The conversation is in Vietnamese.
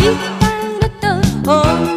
時間ごと